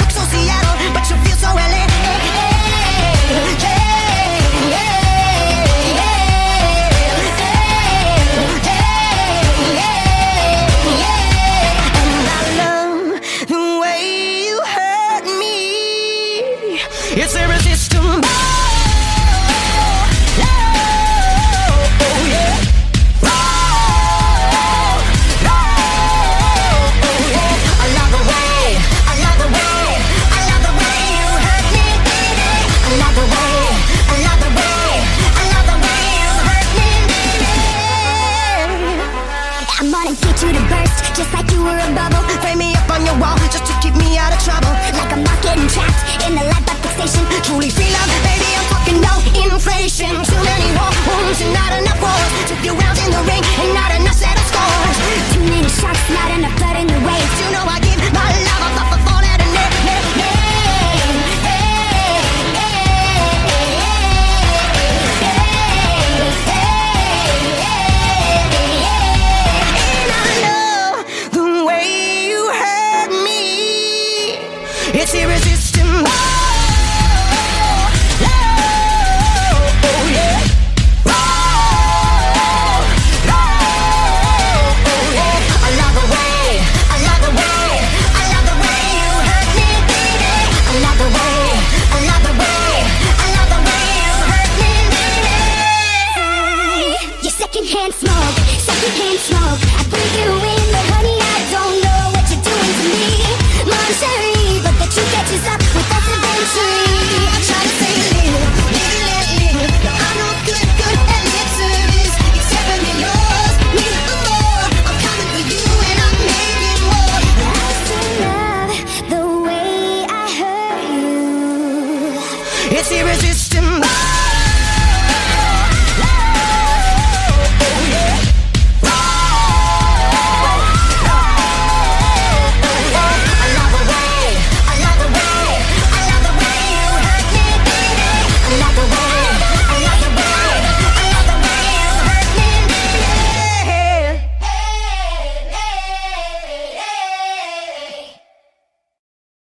look so Seattle, but you feel so LA. It's irresistible. I'm gonna get you to burst, just like you were a bubble. Frame me up on your wall just to keep me out of trouble. Like I'm not getting trapped in the light by fixation. Truly feel love, baby, I'm talking no inflation. Too many war wounds and not enough wars. Took you rounds secondhand smoke, secondhand smoke. I breathe you in, but honey, I don't know what you're doing to me. Moncherie, but the truth catches up with us eventually. I try to say. No, I'm good, good at lip service. Me, the more. I'm coming for you and I'm making. I still love the way I hurt you. It's irresistible.